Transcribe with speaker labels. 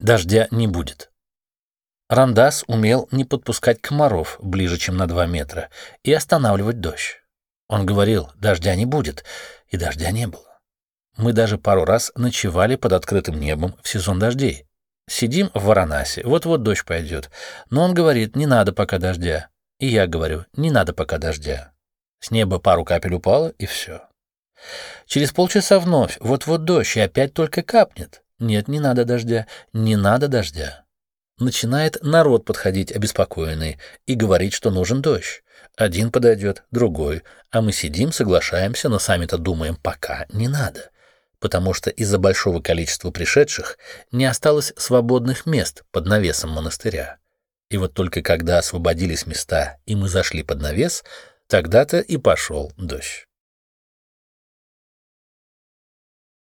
Speaker 1: Дождя не будет. Рандас умел не подпускать комаров ближе, чем на два метра, и останавливать дождь. Он говорил, дождя не будет, и дождя не было. Мы даже пару раз ночевали под открытым небом в сезон дождей. Сидим в Варанасе, вот-вот дождь пойдет. Но он говорит, не надо пока дождя. И я говорю, не надо пока дождя. С неба пару капель упало, и все. Через полчаса вновь, вот-вот дождь, и опять только капнет. Нет, не надо дождя, не надо дождя. Начинает народ подходить обеспокоенный и говорить, что нужен дождь. Один подойдет, другой, а мы сидим, соглашаемся, но сами-то думаем, пока не надо. Потому что из-за большого количества пришедших не осталось свободных мест под навесом монастыря. И вот только когда освободились места и мы зашли под навес, тогда-то и пошел дождь.